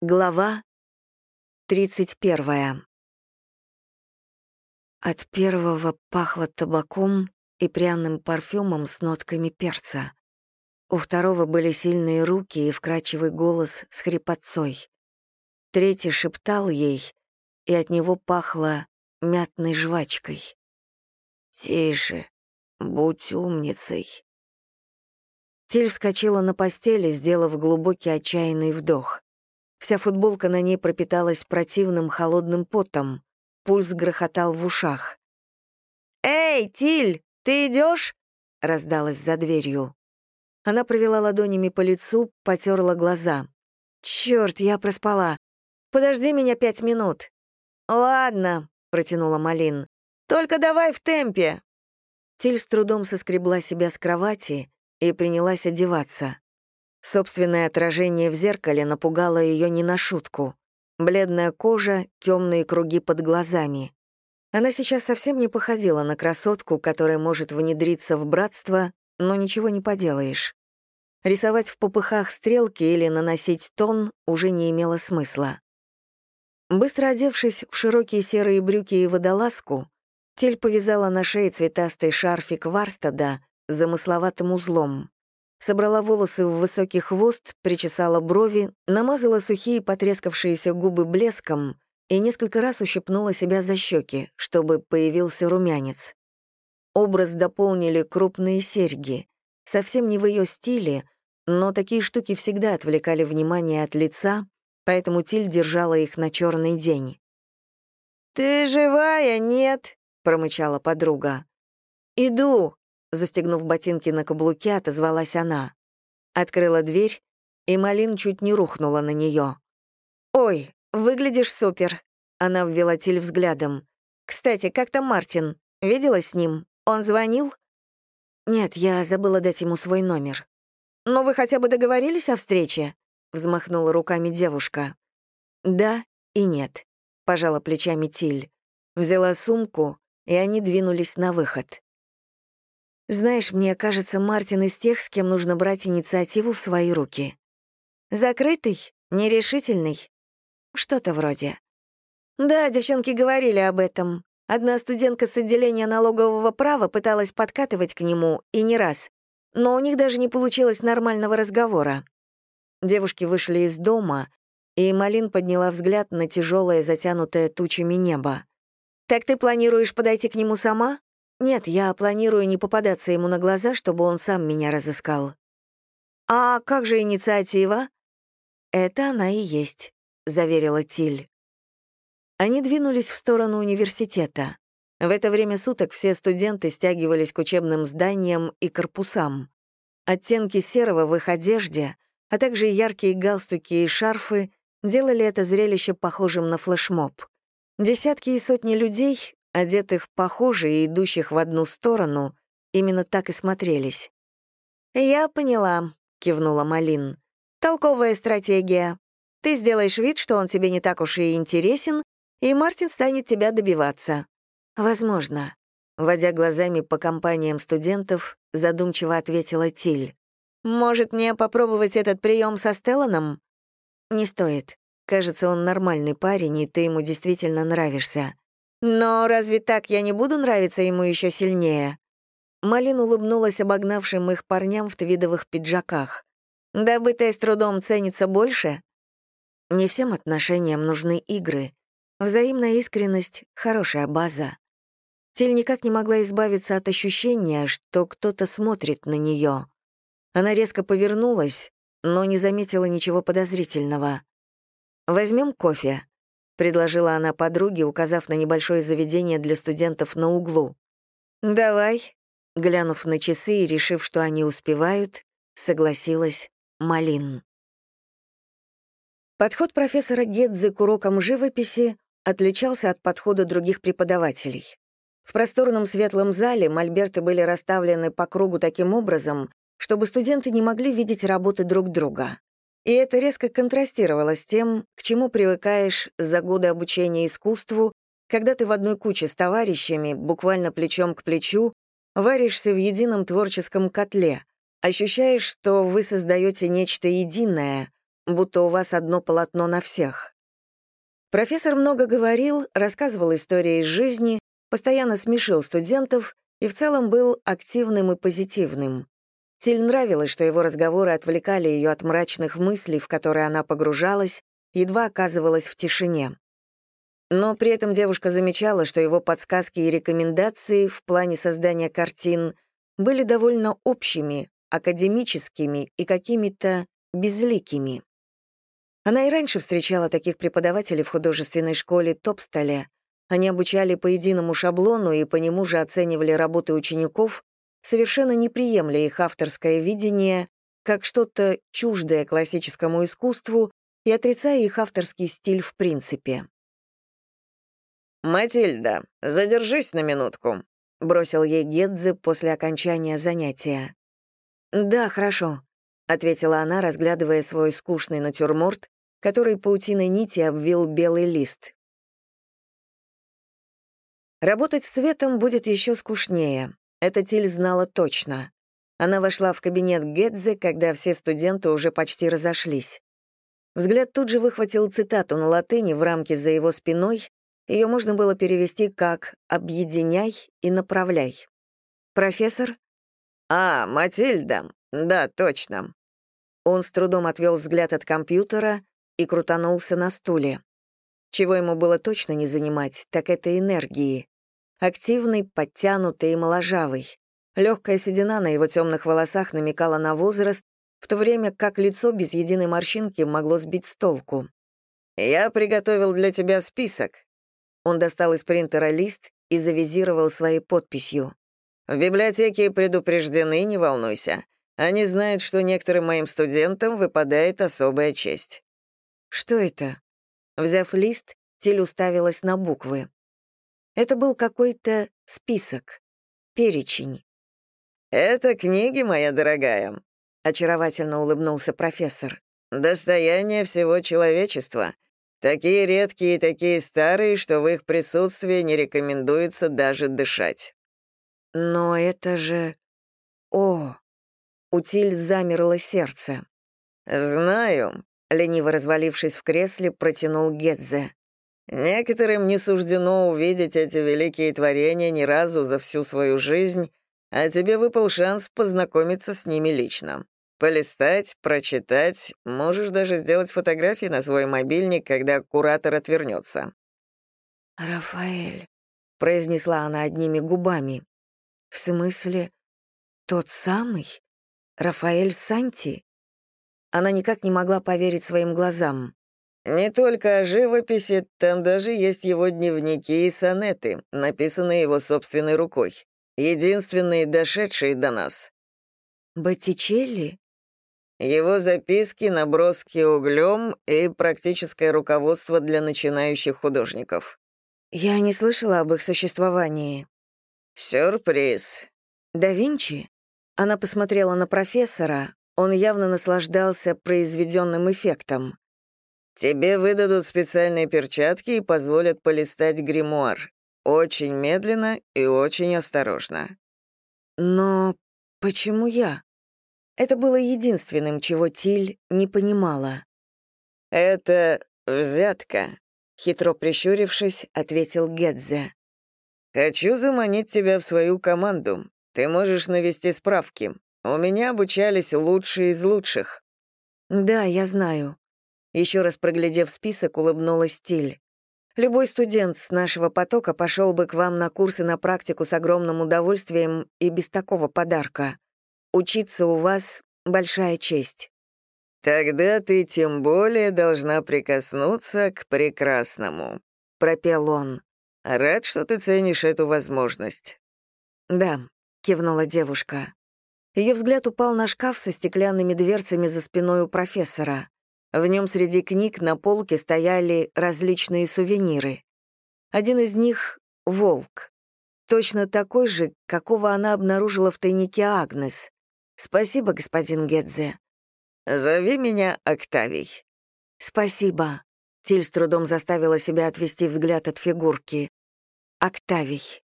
Глава 31. От первого пахло табаком и пряным парфюмом с нотками перца. У второго были сильные руки и вкрадчивый голос с хрипотцой. Третий шептал ей, и от него пахло мятной жвачкой. «Тише, будь умницей». Тиль вскочила на постели, сделав глубокий отчаянный вдох. Вся футболка на ней пропиталась противным холодным потом. Пульс грохотал в ушах. «Эй, Тиль, ты идешь? раздалась за дверью. Она провела ладонями по лицу, потерла глаза. Черт, я проспала. Подожди меня пять минут». «Ладно», — протянула Малин. «Только давай в темпе». Тиль с трудом соскребла себя с кровати и принялась одеваться. Собственное отражение в зеркале напугало ее не на шутку. Бледная кожа, темные круги под глазами. Она сейчас совсем не походила на красотку, которая может внедриться в братство, но ничего не поделаешь. Рисовать в попыхах стрелки или наносить тон уже не имело смысла. Быстро одевшись в широкие серые брюки и водолазку, Тель повязала на шее цветастый шарфик Варстада замысловатым узлом собрала волосы в высокий хвост, причесала брови, намазала сухие потрескавшиеся губы блеском и несколько раз ущипнула себя за щеки, чтобы появился румянец. Образ дополнили крупные серьги. Совсем не в ее стиле, но такие штуки всегда отвлекали внимание от лица, поэтому Тиль держала их на черный день. «Ты живая, нет?» — промычала подруга. «Иду», Застегнув ботинки на каблуке, отозвалась она. Открыла дверь, и Малин чуть не рухнула на нее. «Ой, выглядишь супер!» Она ввела Тиль взглядом. «Кстати, как там Мартин? Видела с ним? Он звонил?» «Нет, я забыла дать ему свой номер». «Но вы хотя бы договорились о встрече?» Взмахнула руками девушка. «Да и нет», — пожала плечами Тиль. Взяла сумку, и они двинулись на выход. Знаешь, мне кажется, Мартин из тех, с кем нужно брать инициативу в свои руки. Закрытый, нерешительный. Что-то вроде. Да, девчонки говорили об этом. Одна студентка с отделения налогового права пыталась подкатывать к нему, и не раз. Но у них даже не получилось нормального разговора. Девушки вышли из дома, и Малин подняла взгляд на тяжелое, затянутое тучами небо. «Так ты планируешь подойти к нему сама?» Нет, я планирую не попадаться ему на глаза, чтобы он сам меня разыскал. А как же инициатива? Это она и есть, заверила Тиль. Они двинулись в сторону университета. В это время суток все студенты стягивались к учебным зданиям и корпусам. Оттенки серого в их одежде, а также яркие галстуки и шарфы делали это зрелище похожим на флешмоб. Десятки и сотни людей одетых похоже и идущих в одну сторону, именно так и смотрелись. «Я поняла», — кивнула Малин. «Толковая стратегия. Ты сделаешь вид, что он тебе не так уж и интересен, и Мартин станет тебя добиваться». «Возможно», — водя глазами по компаниям студентов, задумчиво ответила Тиль. «Может, мне попробовать этот прием со Стелланом?» «Не стоит. Кажется, он нормальный парень, и ты ему действительно нравишься. Но разве так я не буду нравиться ему еще сильнее? Малин улыбнулась обогнавшим их парням в твидовых пиджаках. Добытое с трудом ценится больше? Не всем отношениям нужны игры. Взаимная искренность — хорошая база. Тель никак не могла избавиться от ощущения, что кто-то смотрит на нее. Она резко повернулась, но не заметила ничего подозрительного. «Возьмем кофе», предложила она подруге, указав на небольшое заведение для студентов на углу. «Давай», — глянув на часы и решив, что они успевают, согласилась Малин. Подход профессора Гедзе к урокам живописи отличался от подхода других преподавателей. В просторном светлом зале мольберты были расставлены по кругу таким образом, чтобы студенты не могли видеть работы друг друга. И это резко контрастировало с тем, к чему привыкаешь за годы обучения искусству, когда ты в одной куче с товарищами, буквально плечом к плечу, варишься в едином творческом котле, ощущаешь, что вы создаете нечто единое, будто у вас одно полотно на всех. Профессор много говорил, рассказывал истории из жизни, постоянно смешил студентов и в целом был активным и позитивным. Тиль нравилось, что его разговоры отвлекали ее от мрачных мыслей, в которые она погружалась, едва оказывалась в тишине. Но при этом девушка замечала, что его подсказки и рекомендации в плане создания картин были довольно общими, академическими и какими-то безликими. Она и раньше встречала таких преподавателей в художественной школе Топстоле. Они обучали по единому шаблону и по нему же оценивали работы учеников, совершенно не приемля их авторское видение как что-то чуждое классическому искусству и отрицая их авторский стиль в принципе. «Матильда, задержись на минутку», — бросил ей Гедзе после окончания занятия. «Да, хорошо», — ответила она, разглядывая свой скучный натюрморт, который паутиной нити обвил белый лист. Работать с цветом будет еще скучнее. Это Тиль знала точно. Она вошла в кабинет Гедзе, когда все студенты уже почти разошлись. Взгляд тут же выхватил цитату на латыни в рамке за его спиной, ее можно было перевести как «объединяй и направляй». «Профессор?» «А, Матильда, да, точно». Он с трудом отвел взгляд от компьютера и крутанулся на стуле. Чего ему было точно не занимать, так это энергии. Активный, подтянутый и моложавый. Легкая седина на его темных волосах намекала на возраст, в то время как лицо без единой морщинки могло сбить с толку. «Я приготовил для тебя список». Он достал из принтера лист и завизировал своей подписью. «В библиотеке предупреждены, не волнуйся. Они знают, что некоторым моим студентам выпадает особая честь». «Что это?» Взяв лист, Тиль уставилась на буквы. Это был какой-то список, перечень. «Это книги, моя дорогая», — очаровательно улыбнулся профессор. «Достояние всего человечества. Такие редкие и такие старые, что в их присутствии не рекомендуется даже дышать». «Но это же... О!» У Тиль замерло сердце. «Знаю», — лениво развалившись в кресле, протянул Гетзе. «Некоторым не суждено увидеть эти великие творения ни разу за всю свою жизнь, а тебе выпал шанс познакомиться с ними лично. Полистать, прочитать, можешь даже сделать фотографии на свой мобильник, когда куратор отвернется. «Рафаэль», — произнесла она одними губами. «В смысле, тот самый? Рафаэль Санти?» Она никак не могла поверить своим глазам. «Не только о живописи, там даже есть его дневники и сонеты, написанные его собственной рукой единственные дошедшие до нас. Боттичелли? Его записки, наброски углем и практическое руководство для начинающих художников. Я не слышала об их существовании. Сюрприз. Да Винчи? Она посмотрела на профессора, он явно наслаждался произведенным эффектом. «Тебе выдадут специальные перчатки и позволят полистать гримуар. Очень медленно и очень осторожно. Но почему я? Это было единственным, чего Тиль не понимала. Это взятка, хитро прищурившись, ответил Гедзе. Хочу заманить тебя в свою команду. Ты можешь навести справки. У меня обучались лучшие из лучших. Да, я знаю. Еще раз проглядев список, улыбнулась Тиль. Любой студент с нашего потока пошел бы к вам на курсы на практику с огромным удовольствием и без такого подарка. Учиться у вас — большая честь». «Тогда ты тем более должна прикоснуться к прекрасному», — пропел он. «Рад, что ты ценишь эту возможность». «Да», — кивнула девушка. Ее взгляд упал на шкаф со стеклянными дверцами за спиной у профессора. В нем среди книг на полке стояли различные сувениры. Один из них — волк. Точно такой же, какого она обнаружила в тайнике Агнес. Спасибо, господин Гедзе. «Зови меня Октавий». «Спасибо». Тиль с трудом заставила себя отвести взгляд от фигурки. «Октавий».